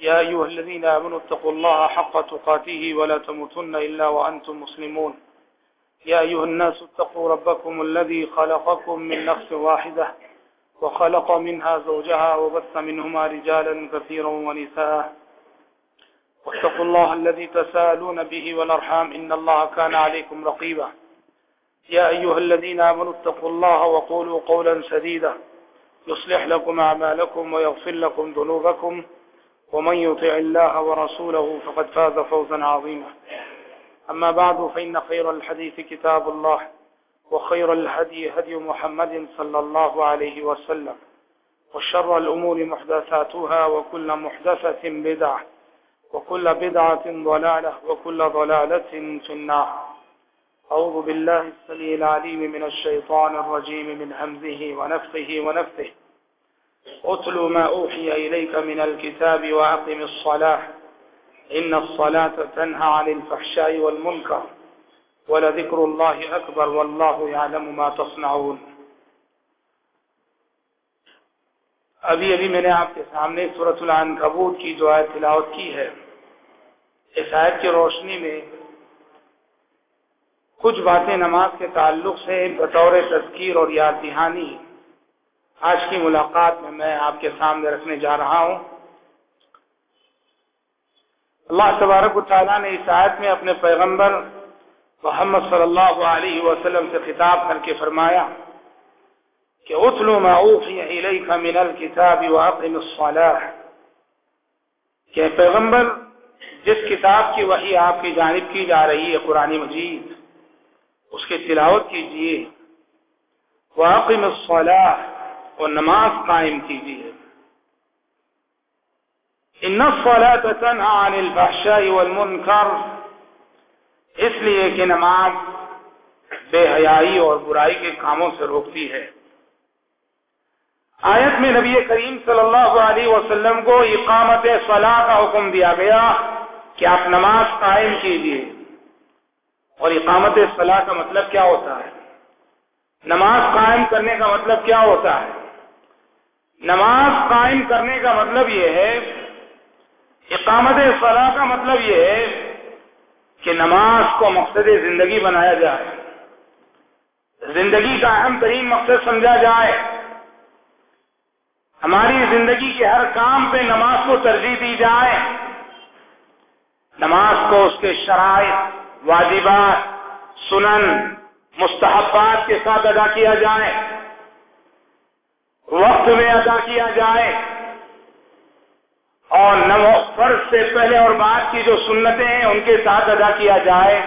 يا أيها الذين آمنوا اتقوا الله حق تقاته ولا تموتن إلا وأنتم مسلمون. يا أيها الناس اتقوا ربكم الذي خلقكم من نفس واحدة وخلق منها زوجها وبث منهما رجالا كثيرا ونساء. واتقوا الله الذي تسالون به والأرحام إن الله كان عليكم رقيبا. يا أيها الذين آمنوا اتقوا الله وقولوا قولا سديدا. يصلح لكم أعمالكم ويغفر لكم ذنوبكم. ومن يطع الله ورسوله فقد فاز فوزا عظيما. أما بعد، فإن خير الحديث كتاب الله، وخير الهدي هدي محمد صلى الله عليه وسلم، وشر الأمور محدثاتها، وكل محدثة بدعة، وكل بدعة ضلالة، وكل ضلالة في النار. أعوذ بالله السميع العليم من الشيطان الرجيم من همزه ونفسه ونفسه أتل ما أوحي إليك من الكتاب وأقم الصلاة إن الصلاة تنهى عن الفحشاء والمنكر ولذكر الله أكبر والله يعلم ما تصنعون ابھی ابھی میں نے آپ کے سامنے صورت العنکبوت کی جو آیت تلاوت کی ہے اس آیت کی روشنی میں کچھ باتیں نماز کے تعلق سے بطور تذکیر اور یاد دہانی آج کی ملاقات میں میں آپ کے سامنے رکھنے جا رہا ہوں۔ اللہ تبارک و تعالیٰ نے اس آیت میں اپنے پیغمبر محمد صلی اللہ علیہ وسلم سے خطاب کر کے فرمایا کہ اتلو ما اوحی الیک من الكتاب واقم الصلاة۔ کہ پیغمبر، جس کتاب کی وحی آپ کی جانب کی جا رہی ہے، قرآن مجید، اس کی تلاوت کیجیے۔ واقم الصلاة۔ اور نماز قائم کیجیے۔ ان الصلاة تنہى عن الفحشاء والمنکر اس لیے کہ نماز بے حیائی اور برائی کے کاموں سے روکتی ہے۔ آیت میں نبی کریم صلی اللہ علیہ وسلم کو اقامت صلاح کا حکم دیا گیا کہ آپ نماز قائم کیجیے۔ اور اقامت صلاح کا مطلب کیا ہوتا ہے؟ نماز قائم کرنے کا مطلب کیا ہوتا ہے؟ نماز قائم کرنے کا مطلب یہ ہے، اقامت فلاح کا مطلب یہ ہے کہ نماز کو مقصد زندگی بنایا جائے۔ زندگی کا اہم ترین مقصد سمجھا جائے۔ ہماری زندگی کے ہر کام پہ نماز کو ترجیح دی جائے۔ نماز کو اس کے شرائط، واجبات، سنن، مستحبات کے ساتھ ادا کیا جائے۔ وقت میں ادا کیا جائے۔ اور فرض سے پہلے اور بعد کی جو سنتیں ہیں ان کے ساتھ ادا کیا جائے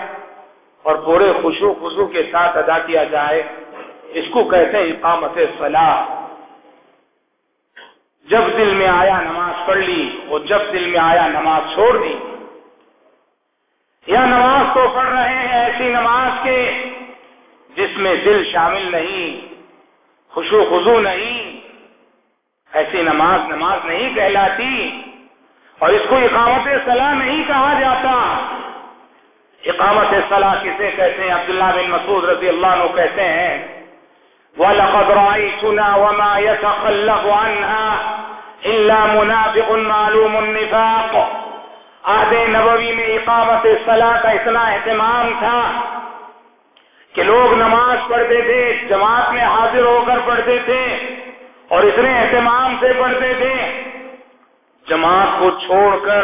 اور پورے خوشو خوشو کے ساتھ ادا کیا جائے۔ اس کو کہتے ہیں اقامت فلاح جب دل میں آیا نماز پڑھ لی اور جب دل میں آیا نماز چھوڑ دی۔ یا نماز تو پڑھ رہے ہیں ایسی نماز کے جس میں دل شامل نہیں، خوشو خزو نہیں ایسی نماز نماز نہیں کہلاتی اور اس کو اقامت صلاح نہیں کہا جاتا۔ اقامت صلاح کسے کہتے ہیں؟ عبداللہ بن مسعود رضی اللہ عنہ کہتے ہیں، وَلَقَدْ رَأَيْتُنَا وَمَا يَتَخَلَّقُ عَنْهَا إِلَّا مُنَافِقٌ مَعْلُومُ النِّفَاقُ عہد نبوی میں اقامت صلاح کا اتنا اہتمام تھا کہ لوگ نماز پڑھتے تھے، جماعت میں حاضر ہو کر پڑھتے تھے۔ اور اتنے اہتمام سے پڑھتے تھے، جماعت کو چھوڑ کر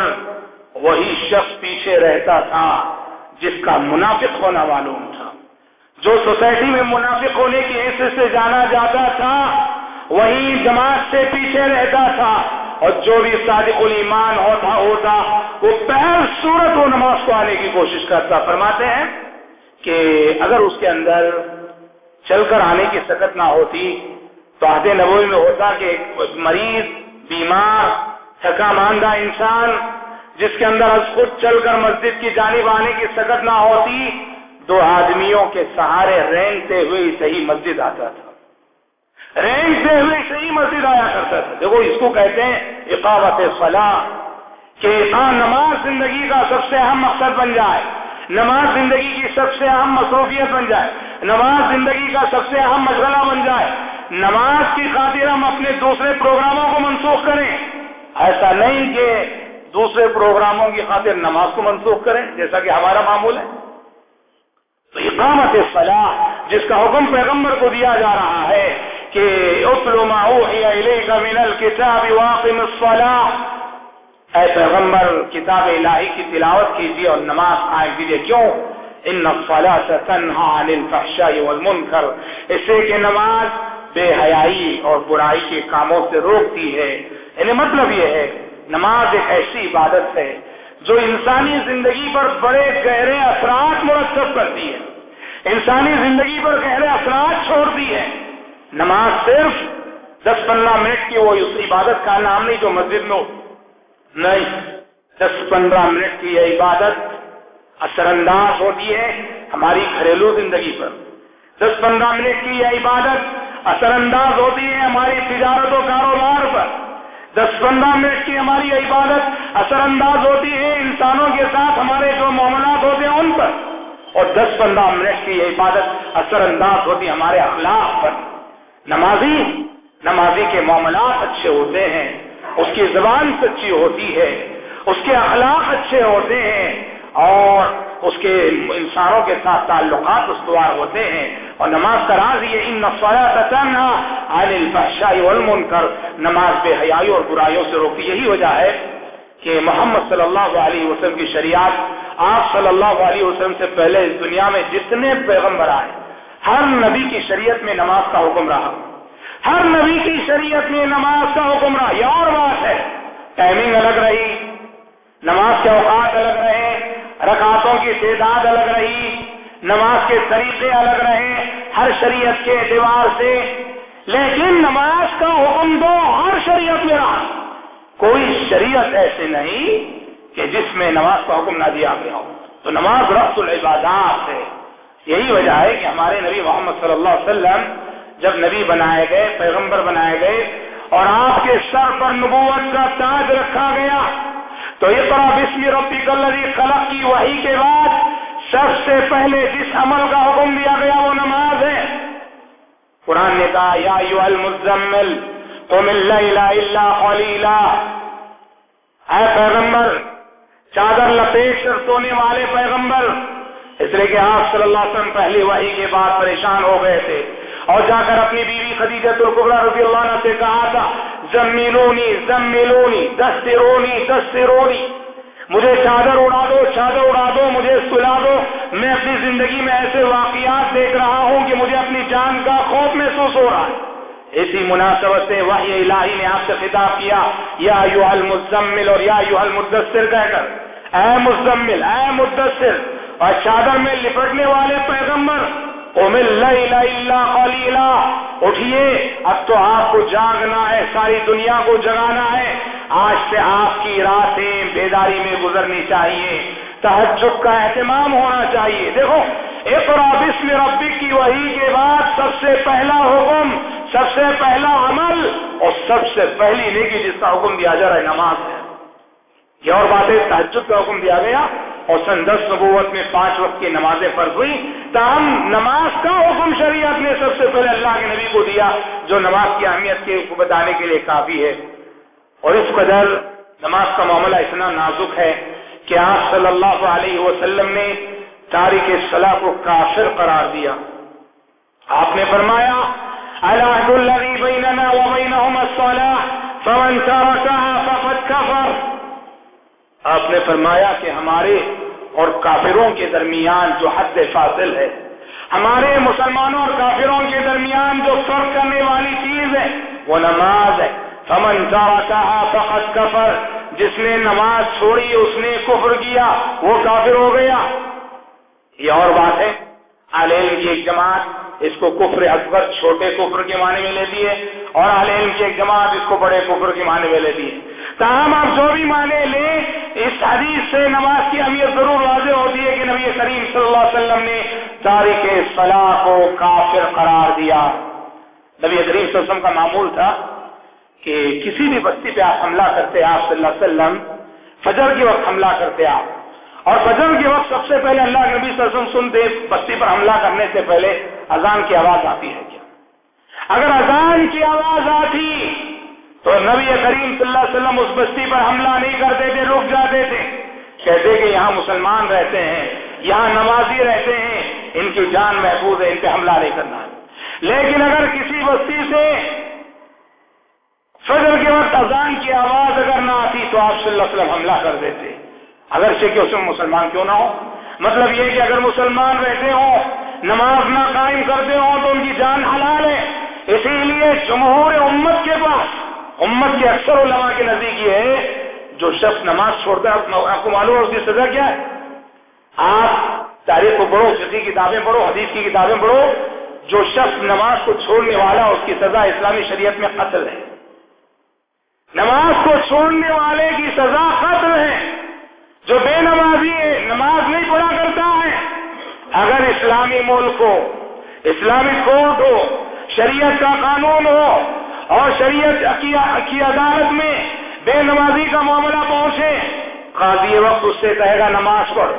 وہی شخص پیچھے رہتا تھا جس کا منافق ہونا معلوم تھا۔ جو سوسائٹی میں منافق ہونے کی حیثیت سے جانا جاتا تھا، وہی جماعت سے پیچھے رہتا تھا۔ اور جو بھی صادق الایمان ہوتا ہوتا، وہ پہل صورت و نماز کو آنے کی کوشش کرتا۔ فرماتے ہیں کہ اگر اس کے اندر چل کر آنے کی سکت نہ ہوتی تو عہد نبوی میں ہوتا کہ مریض، بیمار، تھکا ماندہ انسان، جس کے اندر از خود چل کر مسجد کی جانب آنے کی سکت نہ ہوتی، دو آدمیوں کے سہارے رینگتے ہوئے صحیح مسجد آتا تھا۔ رینگتے ہوئے صحیح مسجد آیا کرتا تھا۔ دیکھو، اس کو کہتے ہیں اقامت فلاح کہ ہاں نماز زندگی کا سب سے اہم مقصد بن جائے۔ نماز زندگی کی سب سے اہم مصروفیت بن جائے۔ نماز زندگی کا سب سے اہم مشغلہ بن جائے۔ نماز کی خاطر ہم اپنے دوسرے پروگراموں کو منسوخ کریں۔ ایسا نہیں کہ دوسرے پروگراموں کی خاطر نماز کو منسوخ کریں، جیسا کہ ہمارا معمول ہے۔ تو اقامت فلاح جس کا حکم پیغمبر کو دیا جا رہا ہے کہ اتلو ما اوحی الیک من الكتاب واقم الصلاح اے پیغمبر، کتاب الہی کی تلاوت کیجیے اور نماز قائم کیجیے۔ کیوں؟ ان الصلاة تنہا عن الفحشاء والمنکر۔ اس سے کہ نماز بے حیائی اور برائی کے کاموں سے روکتی ہے۔ یعنی مطلب یہ ہے، نماز ایک ایسی عبادت ہے جو انسانی زندگی پر بڑے گہرے اثرات مرتب کرتی ہے۔ انسانی زندگی پر گہرے اثرات چھوڑتی ہے۔ نماز صرف دس پندرہ منٹ کی وہ اس عبادت کا نام نہیں جو مسجد میں نہیں، دس پندرہ منٹ کی یہ عبادت اثر انداز ہوتی ہے ہماری گھریلو زندگی پر۔ دس پندرہ منٹ کی یہ عبادت اثر انداز ہوتی ہے ہماری تجارت و کاروبار پر۔ دس پندرہ منٹ کی ہماری عبادت اثر انداز ہوتی ہے انسانوں کے ساتھ ہمارے جو معاملات ہوتے ہیں ان پر۔ اور دس پندرہ منٹ کی یہ عبادت اثر انداز ہوتی ہے ہمارے اخلاق پر۔ نمازی نمازی کے معاملات اچھے ہوتے ہیں۔ اس کی زبان سچی ہوتی ہے۔ اس کے اخلاق اچھے ہوتے ہیں۔ اور اس کے انسانوں کے ساتھ تعلقات استوار ہوتے ہیں اور نماز کا راز یہ ان والمنکر نماز بے حیائی اور برائیوں سے روکتی یہی وجہ ہے کہ محمد صلی اللہ علیہ وسلم کی شریعت آپ صلی اللہ علیہ وسلم سے پہلے اس دنیا میں جتنے پیغمبر آئے، ہر نبی کی شریعت میں نماز کا حکم رہا۔ ہر نبی کی شریعت میں نماز کا حکم رہا۔ یہ اور بات ہے، ٹائمنگ الگ رہی، نماز کے اوقات الگ رہے رکعتوں کی تعداد الگ رہی، نماز کے طریقے الگ رہے، ہر شریعت کے اعتبار سے۔ لیکن نماز کا حکم دو ہر شریعت میں رہا۔ کوئی شریعت ایسے نہیں کہ جس میں نماز کا حکم نہ دیا گیا ہو۔ تو نماز رفت العبادات ہے۔ یہی وجہ ہے کہ ہمارے نبی محمد صلی اللہ علیہ وسلم جب نبی بنائے گئے، پیغمبر بنائے گئے اور آپ کے سر پر نبوت کا تاج رکھا گیا۔ تو اقرا بسم ربی کلری خلق کی وہی کے بعد سب سے پہلے جس عمل کا حکم دیا گیا وہ نماز ہے۔ قرآن نے کہا، یا یو المزمل، قم اللیل الا قلیلا۔ اے پیغمبر، چادر لپیٹ کر سونے والے پیغمبر۔ اس لیے کہ آپ صلی اللہ علیہ وسلم پہلی وحی کے بعد پریشان ہو گئے تھے۔ اور جا کر اپنی بیوی خدیجہ القبرا رضی اللہ عنہ سے کہا تھا زمینونی زمینونی، دسترونی دسترونی۔ مجھے چادر اڑا دو، چادر اڑا دو، مجھے سلا دو۔ میں اپنی زندگی میں ایسے واقعات دیکھ رہا ہوں کہ مجھے اپنی جان کا خوف محسوس ہو رہا ہے۔ اسی مناسبت سے وحی الہی نے آپ سے خطاب کیا، یا یو المزمل اور یا یو المدثر کہہ کر۔ اے مزمل، اے مدثر۔ اور چادر میں لپٹنے والے پیغمبر اٹھیے، اب تو آپ کو جاگنا ہے، ساری دنیا کو جگانا ہے۔ آج سے آپ کی راتیں بیداری میں گزرنی چاہیے۔ تحجد کا اہتمام ہونا چاہیے۔ دیکھو ایک بسم ربک کی وہی کے بعد سب سے پہلا حکم، سب سے پہلا عمل اور سب سے پہلی نیکی جس کا حکم دیا جا رہا ہے، نماز ہے۔ یہ اور بات ہے تحجد کا حکم دیا گیا۔ اور سن دس نبوت میں پانچ وقت کی نمازیں فرض ہوئی، تاہم نماز کا حکم شریعت نے سب سے پہلے اللہ کے نبی کو دیا، جو نماز کی اہمیت کے بتانے کے لیے کافی ہے۔ اور اس قدر نماز کا معاملہ اتنا نازک ہے کہ آپ صلی اللہ علیہ وسلم نے تاریخ صلاح کو کافر قرار دیا۔ آپ نے فرمایا فقد كفر. آپ نے فرمایا کہ ہمارے اور کافروں کے درمیان جو حد فاصل ہے، ہمارے مسلمانوں اور کافروں کے درمیان جو فرق کرنے والی چیز ہے، وہ نماز ہے۔ فمن کہا فقط کفر جس نے نماز چھوڑی، اس نے کفر کیا، وہ کافر ہو گیا۔ یہ اور بات ہے عالم کی ایک جماعت اس کو کفر اکبر، چھوٹے کفر کے معنی میں لیتی ہے، اور عالم کی ایک جماعت اس کو بڑے کفر کے معنی میں لیتی ہے۔ تاہم آپ جو بھی مانے لیں اس حدیث سے نماز کی اہمیت ضرور واضح ہوتی ہے کہ نبی کریم صلی اللہ علیہ وسلم نے تاریخ فلاح کو کافر قرار دیا۔ نبی کریم صلی اللہ علیہ وسلم کا معمول تھا کہ کسی بھی بستی پہ آپ حملہ کرتے آپ صلی اللہ علیہ وسلم، فجر کے وقت حملہ کرتے آپ۔ اور فجر کے وقت سب سے پہلے اللہ کے نبی صلی اللہ علیہ وسلم سنتے بستی پر حملہ کرنے سے پہلے اذان کی آواز آتی ہے کیا؟ اگر اذان کی آواز آتی تو نبی کریم صلی اللہ علیہ وسلم اس بستی پر حملہ نہیں کرتے تھے، رک جاتے تھے۔ کہتے کہ یہاں مسلمان رہتے ہیں، یہاں نمازی رہتے ہیں، ان کی جان محفوظ ہے، ان پہ حملہ نہیں کرنا۔ لیکن اگر کسی بستی سے فجر کے وقت اذان کی آواز اگر نہ آتی تو آپ صلی اللہ علیہ وسلم حملہ کر دیتے۔ اگر سے کہ اس میں مسلمان کیوں نہ ہو۔ مطلب یہ کہ اگر مسلمان رہتے ہوں، نماز نہ قائم کرتے ہوں تو ان کی جان حلال ہے۔ اسی لیے جمہور امت کے پاس امت کے اکثر علماء کے نزدیک یہ ہے، جو شخص نماز چھوڑتا ہے، آپ کو معلوم ہے اس کی سزا کیا ہے؟ آپ تاریخ کو پڑھو فقی کتابیں پڑھو، حدیث کی کتابیں پڑھو، جو شخص نماز کو چھوڑنے والا اس کی سزا اسلامی شریعت میں قتل ہے۔ نماز کو چھوڑنے والے کی سزا قتل ہے۔ جو بے نمازی ہے، نماز نہیں پڑھا کرتا ہے۔ اگر اسلامی ملک ہو، اسلامی کورٹ ہو، شریعت کا قانون ہو اور شریعت کی عدالت میں بے نمازی کا معاملہ پہنچے۔ قاضی وقت اس سے کہے گا، نماز پڑھ۔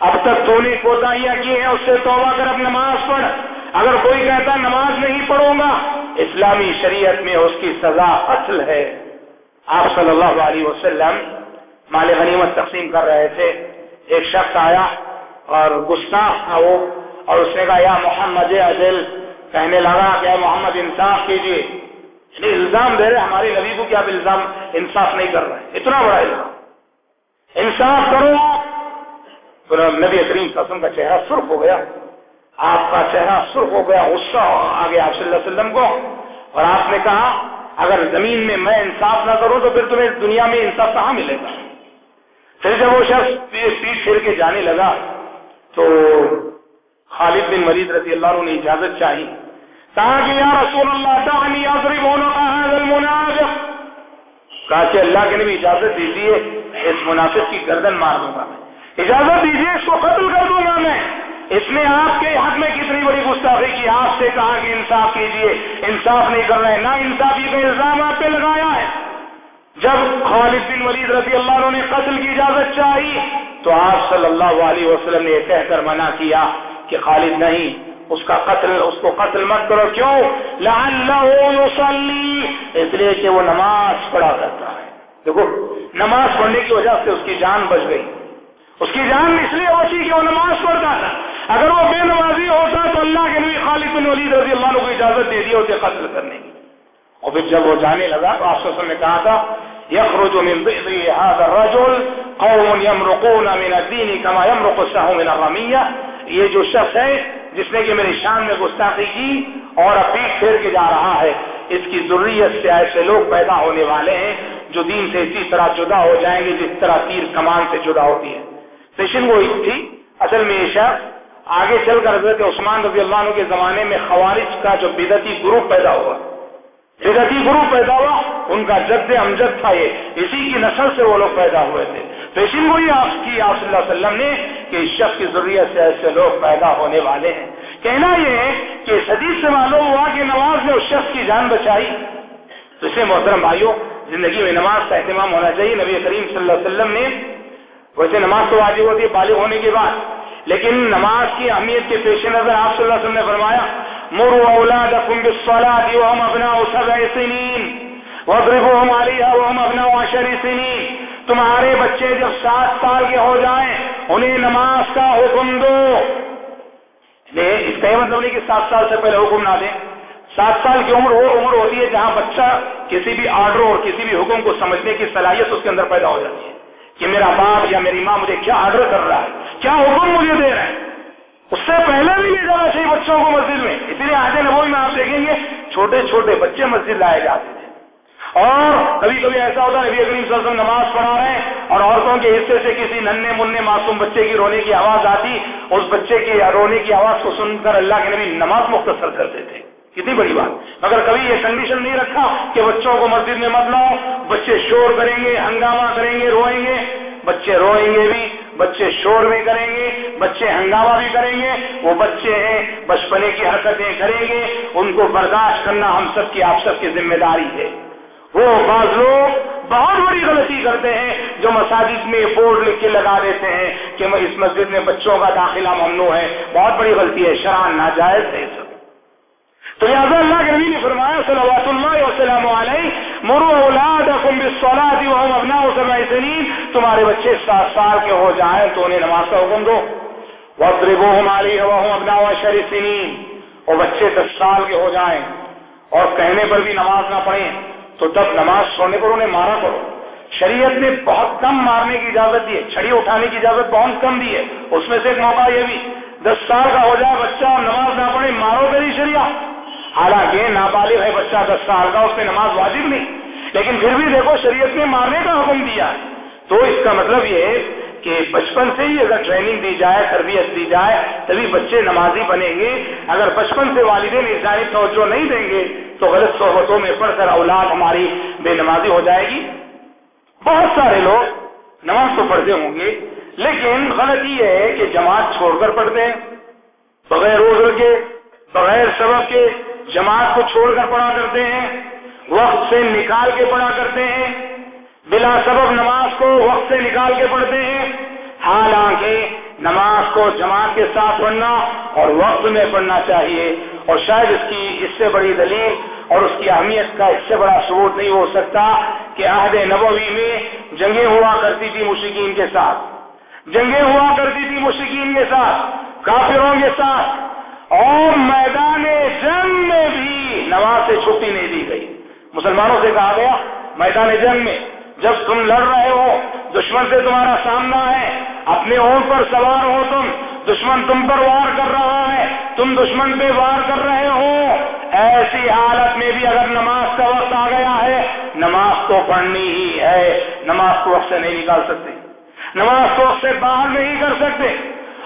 اب تک تو نے کوتاہیاں کی ہیں، اس سے توبہ کر، اب نماز پڑھ۔ اگر کوئی کہتا، نماز نہیں پڑھوں گا۔ اسلامی شریعت میں اس کی سزا اصل ہے۔ آپ صلی اللہ علیہ وسلم مال غنیمت تقسیم کر رہے تھے۔ ایک شخص آیا اور گستاخ تھا وہ، اور اس نے کہا، یا محمد عدل کہنے لگا کہ محمد، انصاف کیجیے یعنی الزام دے رہے ہمارے نبی کو کیا الزام انصاف نہیں کر رہے اتنا بڑا الزام۔ انصاف کرو۔ تو نبی کریم قسم کا چہرہ سرخ ہو گیا۔ آپ کا چہرہ سرخ ہو گیا، غصہ آ گیا۔ آپ صلی اللہ علیہ وسلم کو۔ اور آپ نے کہا، اگر زمین میں میں انصاف نہ کروں تو پھر تمہیں دنیا میں انصاف کہاں ملے گا؟ پھر جب وہ شخص پیٹ پھیر کے جانے لگا تو خالد بن مرید رضی اللہ عنہ نے اجازت چاہی۔ کہا کہ یا رسول اللہ دعنی اضرب عنق هذا المنافق. کہا کہ اللہ کے نبی اجازت دیجیے اس منافق کی گردن مار دوں گا میں۔ اجازت دیجیے اس کو قتل کر دوں گا میں۔ اس نے آپ کے حق میں کتنی بڑی گستاخی کی، آپ سے کہا کہ انصاف کیجیے انصاف نہیں کر رہے نہ انصافی کا الزام آپ پہ لگایا ہے۔ جب خالد بن ولید رضی اللہ عنہ نے قتل کی اجازت چاہی، تو آپ صلی اللہ علیہ وسلم نے یہ کہہ کر منع کیا کہ خالد نہیں اس کا قتل، اس کو قتل مت کرو، کیوں؟ یصلی، اس لیے کہ وہ نماز پڑھا کرتا ہے۔ دیکھو، نماز پڑھنے کی وجہ سے اس کی جان بچ گئی۔ اس کی جان اس لیے بچی کہ وہ نماز پڑھتا تھا۔ اگر وہ بے نمازی ہوتا تو اللہ کے نبی خالد بن ولید رضی اللہ عنہ کو اجازت دے دی اسے قتل کرنے کی۔ اور پھر جب وہ جانے لگا تو آپ وسلم نے کہا تھا يخرج من بئر هذا الرجل قوم يمرقون من الدين كما يمرق السهم من الرمية یہ جو شخص ہے جس نے کہ میری شان میں گستاخی کی اور اب پیٹ پھیر کے جا رہا ہے۔ اس کی ضروریت سے ایسے لوگ پیدا ہونے والے ہیں جو دین سے اسی طرح جدا ہو جائیں گے جس طرح تیر کمان سے جدا ہوتی ہے۔ پیشن وہ تھی۔ اصل میں یہ شخص آگے چل کر حضرت عثمان رضی اللہ عنہ کے زمانے میں خوارج کا جو بدتی گروپ پیدا ہوا۔ بدتی گروپ پیدا ہوا۔ ان کا جد امجد تھا یہ۔ اسی کی نسل سے وہ لوگ پیدا ہوئے تھے۔ پیشن وہی آپ کی آپ صلی اللہ علیہ وسلم نے کہ اس شخص کی ضروریت سے ایسے لوگ پیدا ہونے والے ہیں۔ کہنا یہ ہے کہ حدیث سے معلوم ہوا کہ نماز نے اس شخص کی جان بچائی۔ تو اسے محترم بھائیوں، زندگی میں نماز کا اہتمام ہونا چاہیے۔ نبی کریم صلی اللہ علیہ وسلم نے ویسے نماز تو واجب ہوتی ہے، بالغ ہونے کے بعد۔ لیکن نماز کی اہمیت کے پیش نظر آپ صلی اللہ علیہ وسلم نے فرمایا، مروا اولادکم بالصلاة وهم ابناء سبع سنین، واضربوهم عليها وهم ابناء عشر سنین۔ تمہارے بچے جب سات سال کے ہو جائیں، انہیں نماز کا حکم دو۔ اس کا یہ مطلب نہیں کہ سات سال سے پہلے حکم نہ دیں۔ سات سال کی عمر وہ عمر ہوتی ہے جہاں بچہ کسی بھی آرڈر اور کسی بھی حکم کو سمجھنے کی صلاحیت اس کے اندر پیدا ہو جاتی ہے کہ میرا باپ یا میری ماں مجھے کیا آرڈر کر رہا ہے، کیا حکم مجھے دے رہا ہے۔ اس سے پہلے بھی لے جانا چاہیے بچوں کو مسجد میں۔ اسی لیے آج نبوئی میں آپ دیکھیں گے، چھوٹے چھوٹے بچے مسجد لائے جاتے تھے۔ اور کبھی کبھی ایسا ہوتا ہے نبی کریم صلی اللہ علیہ وسلم نماز پڑھا رہے ہیں اور عورتوں کے حصے سے کسی ننے منہ معصوم بچے کی رونے کی آواز آتی، اس بچے کی رونے کی آواز کو سن کر اللہ کے نبی نماز مختصر کرتے تھے کتنی بڑی بات۔ مگر کبھی یہ کنڈیشن نہیں رکھا کہ بچوں کو مسجد میں مت لاؤ، بچے شور کریں گے، ہنگامہ کریں گے، روئیں گے۔ بچے روئیں گے بھی، بچے شور بھی کریں گے، بچے ہنگامہ بھی کریں گے۔ وہ بچے ہیں، بچپنے کی حرکتیں کریں گے۔ ان کو برداشت کرنا ہم سب کی، آپ سب کی ذمہ داری ہے۔ وہ بعض لوگ بہت بڑی غلطی کرتے ہیں جو مساجد میں بورڈ لکھ کے لگا دیتے ہیں کہ اس مسجد میں بچوں کا داخلہ ممنوع ہے۔ بہت بڑی غلطی ہے شران ناجائز ہے سب۔ تو لہٰذا اللہ کے نبی نے فرمایا، صلوات اللہ وسلم علیہ مرو اولاد ابنا سنین۔ تمہارے بچے سات سال کے ہو جائیں تو انہیں نماز کا حکم دو۔ وضربو ہماری ہوا ہوں ابنا شری سنین اور بچے دس سال کے ہو جائیں۔ اور کہنے پر بھی نماز نہ پڑھیں۔ تو تب نماز چھوڑنے پر انہیں مارا کرو۔ شریعت نے بہت کم مارنے کی اجازت دی ہے۔ چھڑی اٹھانے کی اجازت بہت کم دی ہے۔ اس میں سے ایک موقع یہ بھی، دس سال کا ہو جائے بچہ اور نماز نہ پڑھے، مارو کری شریعہ حالانکہ نابالغ ہے بچہ دس سال کا، اس میں نماز واجب نہیں۔ لیکن پھر بھی دیکھو، شریعت نے مارنے کا حکم دیا تو اس کا مطلب یہ ہے کہ بچپن سے ہی اگر ٹریننگ دی جائے، تربیت دی جائے، تبھی بچے نمازی بنیں گے۔ اگر بچپن سے والدین انسانی توجہ نہیں دیں گے تو غلط صحبتوں میں پڑھ کر اولاد ہماری بے نمازی ہو جائے گی۔ بہت سارے لوگ نماز تو پڑھتے ہوں گے، لیکن غلط یہ ہے کہ جماعت چھوڑ کر پڑھتے ہیں، بغیر روز کے، بغیر سبب کے جماعت کو چھوڑ کر پڑھا کرتے ہیں، وقت سے نکال کے پڑھا کرتے ہیں، بلا سبب نماز کو وقت سے نکال کے پڑھتے ہیں۔ حالانکہ نماز کو جماعت کے ساتھ پڑھنا اور وقت میں پڑھنا چاہیے۔ اور شاید اس کی اس سے بڑی دلیل اور اس کی اہمیت کا اس سے بڑا ثبوت نہیں ہو سکتا کہ عہد نبوی میں جنگیں ہوا کرتی تھی مشکین کے ساتھ۔ جنگیں ہوا کرتی تھی مشکین کے ساتھ، کافروں کے ساتھ۔ اور میدان جنگ میں بھی نماز سے چھٹی نہیں دی گئی۔ مسلمانوں سے کہا گیا، میدان جنگ میں جب تم لڑ رہے ہو، دشمن سے تمہارا سامنا ہے۔ اپنے اونٹ پر سوار ہو تم، دشمن تم پر وار کر رہا ہے۔ تم دشمن پہ وار کر رہے ہو۔ ایسی حالت میں بھی اگر نماز کا وقت آ گیا ہے، نماز تو پڑھنی ہی ہے۔ نماز کو وقت سے نہیں نکال سکتے۔ نماز کو وقت سے باہر نہیں کر سکتے۔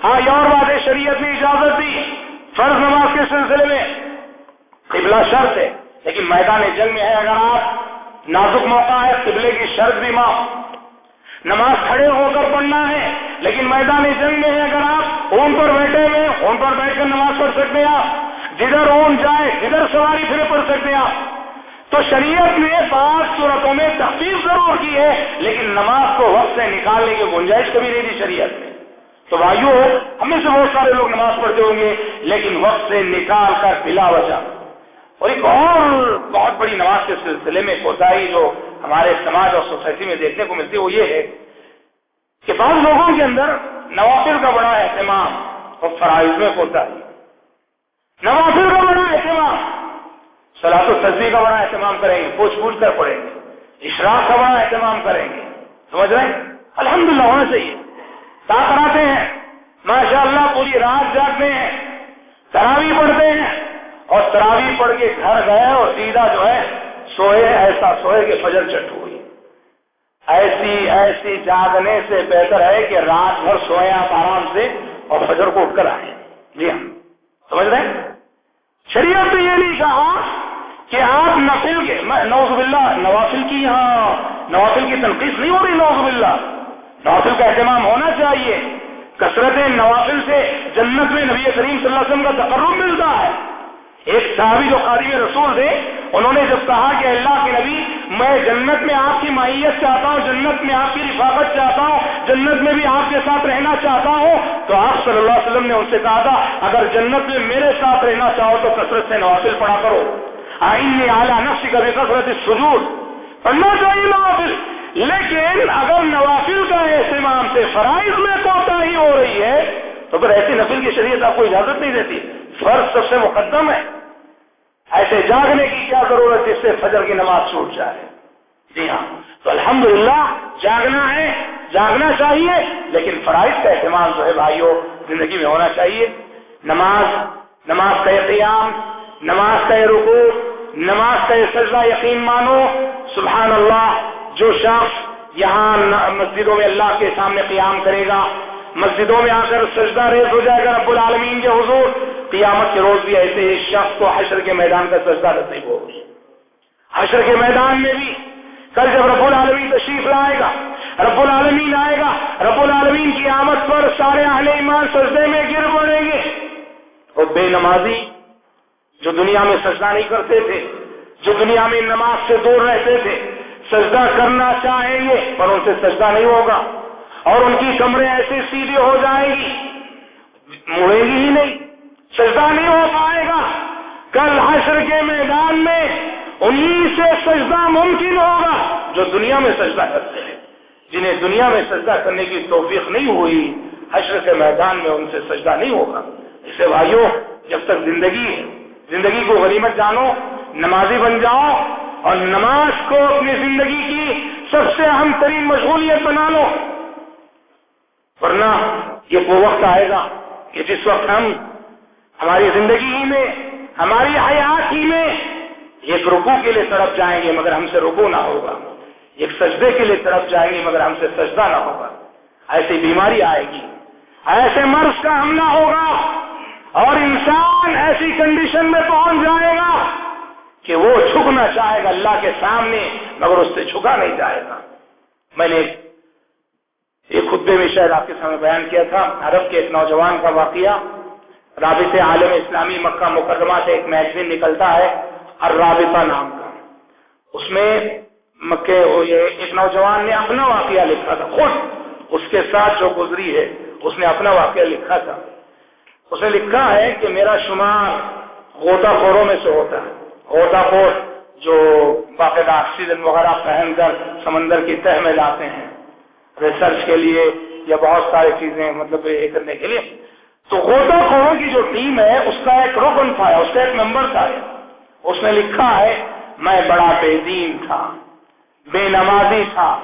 ہاں یہ اور بات شریعت نے اجازت دی۔ فرض نماز کے سلسلے میں قبلہ شرط ہے، لیکن میدان جنگ میں ہے۔ اگر آپ نازک موقع ہے، قبلے کی شرط بھی معاف۔ نماز کھڑے ہو کر پڑھنا ہے۔ لیکن میدان جنگ میں ہے اگر آپ اون پر بیٹھے ہوئے اون پر بیٹھ کر نماز پڑھ سکتے ہیں آپ۔ جدھر اون جائے، جدھر سواری پھر پڑھ سکتے ہیں آپ۔ تو شریعت نے پانچ صورتوں میں تخفیف ضرور کی ہے، لیکن نماز کو وقت سے نکالنے کی گنجائش کبھی نہیں دی شریعت نے۔ تو بھائیو ہمیں سے بہت سارے لوگ نماز پڑھتے ہوں گے، لیکن وقت سے نکال کر بلا وجہ۔ اور ایک اور بہت بڑی نماز کے سلسلے میں کوتاہی جو ہمارے سماج اور سوسائٹی میں دیکھنے کو ملتی ہے، وہ یہ ہے کہ بعض لوگوں کے اندر نوافل کا بڑا اہتمام اور فرائض میں کوتاہی نوافل کا بڑا اہتمام سلاط و تصویر کا بڑا اہتمام کریں گے، پوچھ پوچھ کر پڑیں گے، اشراق کا بڑا اہتمام کریں گے۔ سمجھ رہے ہیں؟ الحمد للہ ہونا چاہیے۔ کیا کراتے ہیں ماشاء اللہ پوری رات جاگتے ہیں تراوی پڑھتے ہیں اور تراوی پڑھ کے گھر گئے اور سیدھا جو ہے سوئے، ایسا سوئے کہ فجر چٹ ہوئی ایسی ایسی جاگنے سے بہتر ہے کہ رات بھر سوئے آپ آرام سے اور فجر کو اٹھ کر آئے جی ہاں۔ سمجھ رہے ہیں؟ شریعت نے یہ نہیں کہا کہ آپ نفل کے نوز باللہ، نوافل کی یہاں نوافل کی تنقید نہیں ہو رہی نوز باللہ۔ نوافل کا اہتمام ہونا چاہیے۔ کثرت نوافل سے جنت میں نبی کریم صلی اللہ علیہ وسلم کا تقرب ملتا ہے۔ ایک صحابی جو قادم رسول تھے، انہوں نے جب کہا کہ اللہ کے نبی میں جنت میں آپ کی ماہیت چاہتا ہوں، جنت میں آپ کی رفاقت چاہتا ہوں، جنت میں بھی آپ کے ساتھ رہنا چاہتا ہوں۔ تو آپ صلی اللہ علیہ وسلم نے ان سے کہا تھا، اگر جنت میں میرے ساتھ رہنا چاہو تو کثرت سے نوافل پڑھا کرو۔ آئین اعلیٰ نفس کبھی کثرت سجود پڑھنا چاہیے نوافل۔ لیکن اگر نوافل کا اہتمام سے فرائض میں کوتا ہی ہو رہی ہے، تو پھر ایسی نفل کی شریعت آپ کو اجازت نہیں دیتی۔ فرض سب سے مقدم ہے۔ ایسے جاگنے کی کیا ضرورت جس سے فجر کی نماز چھوٹ جائے؟ جی ہاں۔ تو الحمدللہ جاگنا ہے، جاگنا چاہیے، لیکن فرائض کا اہتمام جو ہے بھائیوں زندگی میں ہونا چاہیے۔ نماز نماز کا قیام، نماز کا رکو نماز کا سجدہ یقین مانو۔ سبحان اللہ، جو شخص یہاں مسجدوں میں اللہ کے سامنے قیام کرے گا مسجدوں میں آ کر سجدہ ریز ہو جائے گا رب العالمین کے حضور، قیامت کے روز بھی ایسے ہی شخص کو حشر کے میدان کا سجدہ نصیب ہوگی حشر کے میدان میں بھی کل جب رب العالمین تشریف لائے گا، رب العالمین آئے گا، رب العالمین کی آمد پر سارے اہل ایمان سجدے میں گر پڑیں گے۔ اور بے نمازی جو دنیا میں سجدہ نہیں کرتے تھے، جو دنیا میں نماز سے دور رہتے تھے، سجدہ کرنا چاہیں گے، پر ان سے سجدہ نہیں ہوگا۔ اور ان کی کمرے ایسے سیدھی ہو جائیں گی مڑے گی ہی نہیں، سجدہ نہیں ہو پائے گا۔ کل حشر کے میدان میں انہیں سے سجدہ ممکن ہوگا جو دنیا میں سجدہ کرتے ہیں۔ جنہیں دنیا میں سجدہ کرنے کی توفیق نہیں ہوئی، حشر کے میدان میں ان سے سجدہ نہیں ہوگا۔ اسے بھائیوں، جب تک زندگی ہے زندگی کو غنیمت جانو، نمازی بن جاؤ اور نماز کو اپنی زندگی کی سب سے اہم ترین مشغولیت بنا لو۔ ورنہ یہ وہ وقت آئے گا کہ جس وقت ہم ہماری زندگی ہی میں، ہماری حیات ہی میں ایک رکو کے لیے تڑپ جائیں گے مگر ہم سے رکو نہ ہوگا۔ ایک سجدے کے لیے تڑپ جائیں گے مگر ہم سے سجدہ نہ ہوگا۔ ایسی بیماری آئے گی۔ ایسے مرض کا حملہ ہوگا اور انسان ایسی کنڈیشن میں پہنچ جائے گا کہ وہ جھکنا چاہے گا اللہ کے سامنے، مگر اس سے جھکا نہیں جائے گا۔ میں نے ایک خطبے میں شاید آپ کے سامنے بیان کیا تھا، عرب کے ایک نوجوان کا واقعہ۔ رابط عالم اسلامی مکہ مقدمہ سے ایک میگزین نکلتا ہے، الرابطہ نام کا۔ اس میں مکے ایک نوجوان نے اپنا واقعہ لکھا تھا، خود اس کے ساتھ جو گزری ہے، اس نے اپنا واقعہ لکھا تھا۔ اس نے لکھا ہے کہ میرا شمار غوطہ خوروں میں سے ہوتا ہے۔ غوطہ خور جو باقاعدہ آکسیجن وغیرہ پہن کر سمندر کی تہ میں لاتے ہیں۔ ریسرچ کے لیے یا بہت ساری چیزیں مطلب یہ کرنے کے لیے۔ تو غوطہ خوروں کی جو ٹیم ہے، اس کا ایک رکن تھا، اس کا ایک ممبر تھا۔ اس نے لکھا ہے، میں بڑا بے دین تھا، بے نمازی تھا،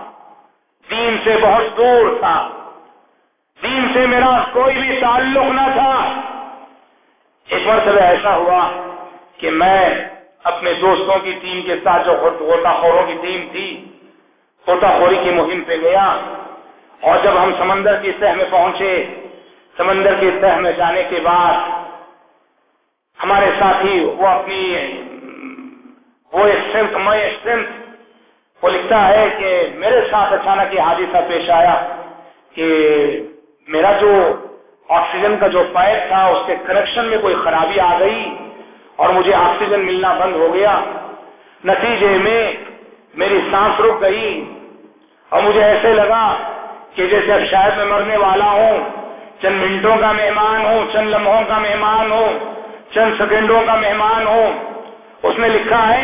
دین سے بہت دور تھا۔ دین سے میرا کوئی بھی تعلق نہ تھا۔ ایک مرتبہ ایسا ہوا کہ میں اپنے دوستوں کی ٹیم کے ساتھ جو غوطہ خوروں کی ٹیم تھی، غوطہ خوری کی مہم پہ گیا۔ اور جب ہم سمندر کی تہ میں پہنچے، سمندر کی تہ میں جانے کے بعد، ہمارے ساتھی وہ اپنی، وہ اسٹرینتھ میں اسٹرینتھ وہ لکھتا ہے کہ میرے ساتھ اچانک یہ حادثہ پیش آیا کہ میرا جو آکسیجن کا جو پائپ تھا، اس کے کنیکشن میں کوئی خرابی آ گئی اور مجھے آکسیجن ملنا بند ہو گیا۔ نتیجے میں میری سانس رک گئی اور مجھے ایسے لگا کہ جیسے اب شاید میں مرنے والا ہوں، چند منٹوں کا مہمان ہوں، چند لمحوں کا مہمان ہوں، چند سیکنڈوں کا مہمان ہوں، اس نے لکھا ہے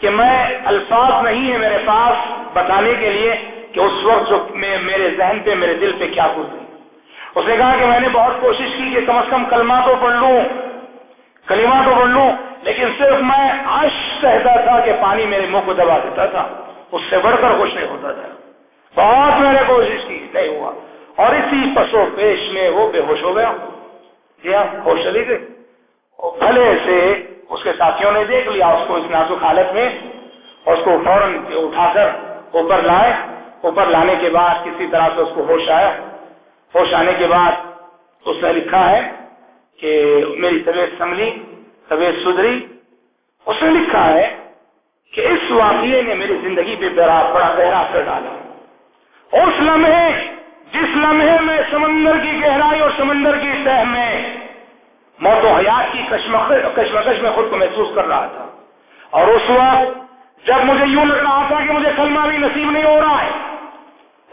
کہ میں الفاظ نہیں ہے میرے پاس بتانے کے لیے کہ اس وقت جو میرے ذہن پہ، میرے دل پہ کیا گزری اس نے کہا کہ میں نے بہت کوشش کی کہ کم از کم کلمہ تو پڑھ لوں، کلمہ تو پڑھ لوں، لیکن صرف میں آش کہتا تھا کہ پانی میرے منہ کو دبا دیتا تھا، اس سے بڑھ کر خوش نہیں ہوتا تھا۔ بہت میں نے کوشش کی، نہیں ہوا۔ اور اسی پسو پیش میں وہ بے ہوش ہو گیا۔ جی ہاں ہوش چلی گئی۔ بھلے سے اس کے ساتھیوں نے دیکھ لیا، اس کو اس نازک حالت میں اور اس کو فوراً اٹھا کر اوپر لائے۔ اوپر لانے کے بعد کسی طرح سے اس کو ہوش آیا۔ ہوش آنے کے بعد اس نے لکھا ہے کہ میری طبیعت سنبھلی طبیعت سدھری۔ اس نے لکھا ہے کہ اس واقعے نے میری زندگی پہ بڑا بڑا گہرا اثر ڈالا۔ اس لمحے، جس لمحے میں سمندر کی گہرائی اور سمندر کی تہ میں موت و حیات کی کشمکش میں خود کو محسوس کر رہا تھا۔ اور اس وقت جب مجھے یوں لگ رہا تھا کہ مجھے کلمہ بھی نصیب نہیں ہو رہا ہے،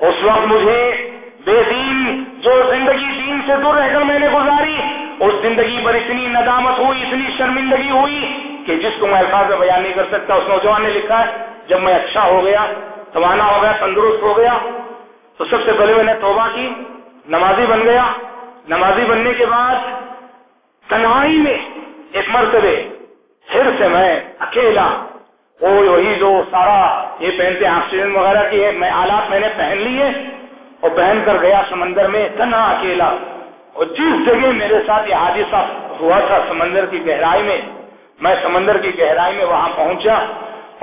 اس وقت مجھے بے دین جو زندگی دین سے دور رہ کر میں نے گزاری، اس زندگی پر اتنی ندامت ہوئی، اتنی شرمندگی ہوئی کہ جس کو میں الفاظ میں بیان نہیں کر سکتا، اس نوجوان نے لکھا ہے، جب میں اچھا ہو گیا توانا ہو گیا، تندرست ہو گیا۔ تو سب سے پہلے میں نے توبہ کی، نمازی بن گیا۔ نمازی بننے کے بعد تنہائی میں ایک مرتبہ پھر سے میں اکیلا وہ وہی جو سارا یہ پہنتے آکسیجن وغیرہ کی ہے، میں آلات میں نے پہن لیے اور پہن کر گیا سمندر میں تنہا اکیلا۔ اور جس جگہ میرے ساتھ یہ حادثہ ہوا تھا سمندر کی گہرائی میں میں سمندر کی گہرائی میں وہاں پہنچا۔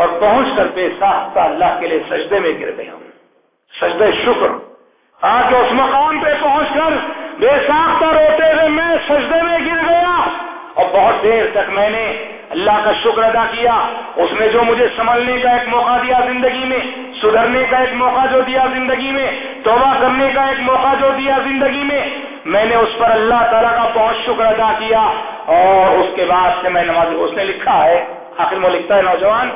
اور پہنچ کر بے ساختہ اللہ کے لیے سجدے میں گر گیا سجدے شکر۔ آج اس مقام پہ پہنچ کر بے ساختہ روتے ہوئے میں سجدے میں گر گیا۔ اور بہت دیر تک میں نے اللہ کا شکر ادا کیا۔ اس نے جو مجھے سنبھلنے کا ایک موقع دیا زندگی میں، سدھرنے کا ایک موقع جو دیا زندگی میں، توبہ کرنے کا ایک موقع جو دیا زندگی میں میں نے اس پر اللہ تعالیٰ کا بہت شکر ادا کیا۔ اور اس کے بعد سے میں نماز، اس نے لکھا ہے، آخر میں لکھتا ہے نوجوان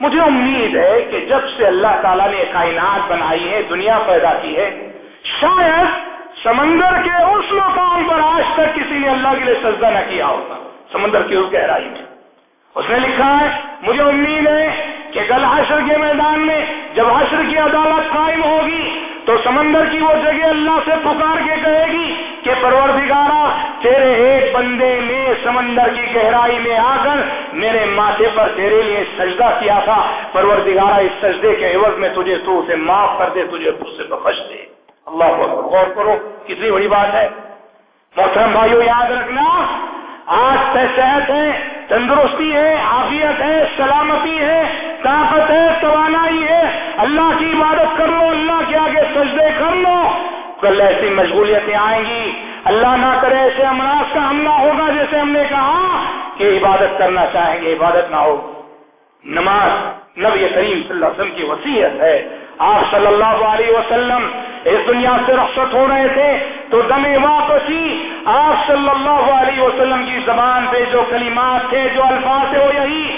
مجھے امید ہے کہ جب سے اللہ تعالیٰ نے کائنات بنائی ہے، دنیا پیدا کی ہے، شاید سمندر کے اس مقام پر آج تک کسی نے اللہ کے لیے سجدہ نہ کیا ہوگا۔ سمندر کی اس گہرائی میں۔ اس نے لکھا ہے، مجھے امید ہے کہ کل حشر کے میدان میں، جب حشر کی عدالت قائم ہوگی تو سمندر کی وہ جگہ اللہ سے پکار کے کہے گی کہ پروردگارا تیرے ایک بندے نے سمندر کی گہرائی میں آ کر میرے ماتھے پر تیرے لیے سجدہ کیا تھا۔ پروردگارا اس سجدے کے عوض میں تجھے تو اسے معاف کر دے، تجھے سے بخش دے۔ اللہ کو غور کرو، کتنی بڑی بات ہے۔ محترم بھائیو، یاد رکھنا آج صحت ہے، تندرستی ہے، عافیت ہے، سلامتی ہے، طاقت ہے، توانائی ہے۔ اللہ کی عبادت کر لو، اللہ کے آگے سجدے کر لو۔ کل ایسی مشغولیتیں آئیں گی۔ اللہ نہ کرے ایسے امراض کا حملہ ہوگا جیسے ہم نے کہا کہ عبادت کرنا چاہیں گے، عبادت نہ ہو۔ نماز نبی کریم صلی اللہ علیہ وسلم کی وسیعت ہے۔ آپ صلی اللہ علیہ وسلم اس دنیا سے رخصت ہو رہے تھے تو دم واپسی آپ صلی اللہ علیہ وسلم کی زبان پہ جو کلمات تھے، جو الفاظ تھے، وہ یہی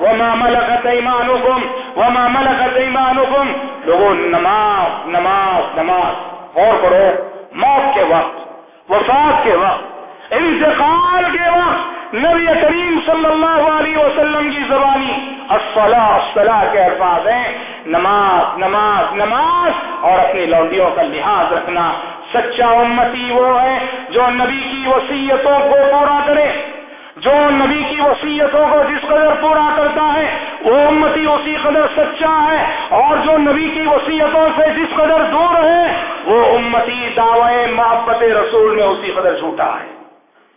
وما ملکت ایمانکم، وما ملکت ایمانکم۔ لوگوں، نماز نماز نماز اور کرو، موت کے وقت، وفات کے وقت، انتقال کے وقت نبی کریم صلی اللہ علیہ وسلم کی زبانی الصلاح کے الفاظ ہیں۔ نماز نماز نماز۔ اور اپنی لوڈیوں کا لحاظ رکھنا سچا امتی وہ ہے جو نبی کی وسیعتوں کو پورا کرے۔ جو نبی کی وسیعتوں کو جس قدر پورا کرتا ہے، وہ امتی اسی قدر سچا ہے۔ اور جو نبی کی وسیعتوں سے جس قدر دور ہے، وہ امتی دعوے محبت رسول میں اسی قدر جھوٹا ہے۔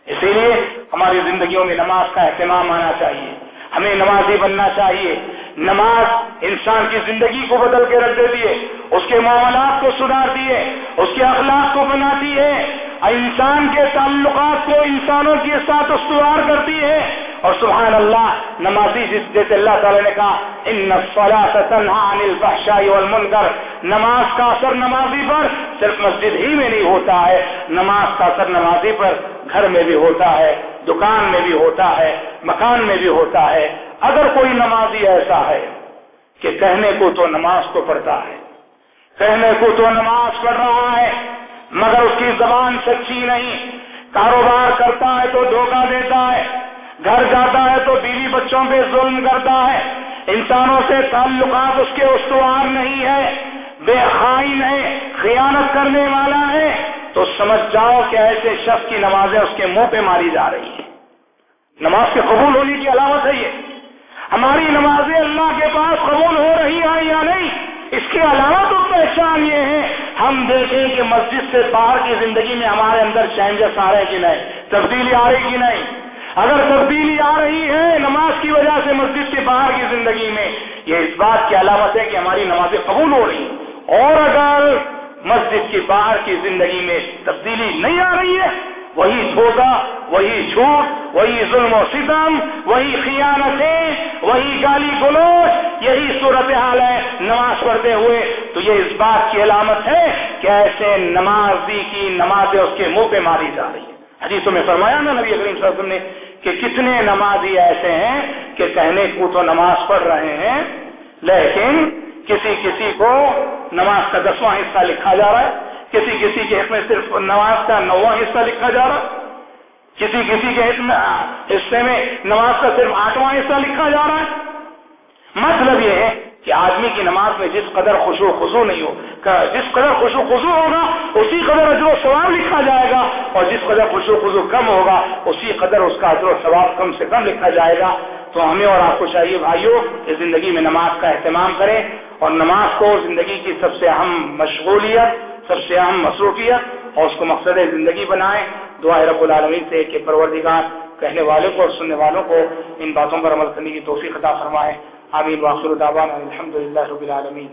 اسی لیے ہماری زندگیوں میں نماز کا اہتمام آنا چاہیے۔ ہمیں نمازی بننا چاہیے۔ نماز انسان کی زندگی کو بدل کے رکھ دیتی ہے۔ اس کے معاملات کو سدھارتی ہے۔ اس کے اخلاق کو بناتی ہے۔ انسان کے تعلقات کو انسانوں کے ساتھ استوار کرتی ہے۔ اور سبحان اللہ، نمازی جس جیسے اللہ تعالی نے کہا ان عن الفحشاء والمنکر نماز کا اثر نمازی پر صرف مسجد ہی میں نہیں ہوتا ہے، نماز کا اثر نمازی پر گھر میں بھی ہوتا ہے، دکان میں بھی ہوتا ہے، مکان میں بھی ہوتا ہے۔ اگر کوئی نمازی ایسا ہے کہ کہنے کو تو نماز کو پڑھتا ہے، کہنے کو تو نماز پڑھ رہا ہے، مگر اس کی زبان سچی نہیں، کاروبار کرتا ہے تو دھوکہ دیتا ہے گھر جاتا ہے تو بیوی بچوں پہ ظلم کرتا ہے۔ انسانوں سے تعلقات اس کے استوار نہیں ہے۔ بے خائن ہے، خیانت کرنے والا ہے۔ تو سمجھ جاؤ کہ ایسے شخص کی نمازیں اس کے منہ پہ ماری جا رہی ہیں۔ نماز کے قبول ہونے کی علامت ہے یہ۔ ہماری نمازیں اللہ کے پاس قبول ہو رہی ہیں یا نہیں؟ اس کے علاوہ تو پہچان یہ ہے، ہم دیکھیں کہ مسجد سے باہر کی زندگی میں ہمارے اندر چینجز آ رہے کہ نہیں؟ تبدیلی آ رہی کہ نہیں؟ اگر تبدیلی آ رہی ہے نماز کی وجہ سے مسجد کے باہر کی زندگی میں، یہ اس بات کی علامت ہے کہ ہماری نمازیں قبول ہو رہی ہیں۔ اور اگر مسجد کے باہر کی زندگی میں تبدیلی نہیں آ رہی ہے، وہی دھوکا وہی جھوٹ، وہی ظلم و ستم، وہی خیانتیں، وہی گالی گلوچ، یہی صورت حال ہے نماز پڑھتے ہوئے۔ تو یہ اس بات کی علامت ہے کہ ایسے نمازی کی نمازیں اس کے منہ پہ ماری جا رہی ہے حدیثوں میں فرمایا نا نبی صلی اللہ علیہ وسلم نے کہ کتنے نمازی ایسے ہیں کہ کہنے کو تو نماز پڑھ رہے ہیں، لیکن کسی کسی کو نماز کا دسواں حصہ لکھا جا رہا ہے، کسی کسی کے حص میں صرف نماز کا نواں حصہ لکھا جا رہا کسی کسی کے حصے میں نماز کا صرف آٹھواں حصہ لکھا جا رہا ہے۔ مطلب یہ ہے کہ آدمی کی نماز میں جس قدر خوشو خزو نہیں ہو جس قدر خوشو خزو ہوگا، اسی قدر اجر و ثواب لکھا جائے گا، اور جس قدر خوشو خزو کم ہوگا، اسی قدر اس کا اجر و ثواب کم سے کم لکھا جائے گا۔ تو ہمیں اور آپ کو چاہیے بھائیوں کہ زندگی میں نماز کا اہتمام کریں، اور نماز کو زندگی کی سب سے اہم مشغولیت، سب سے اہم مصروفیت، اور اس کو مقصد زندگی بنائیں۔ دعا رب العالمین سے کہ پروردگار کہنے والوں کو اور سننے والوں کو ان باتوں پر عمل کرنے کی توفیق عطا فرمائے۔ آمین واخر دعوانا الحمدللہ رب العالمین.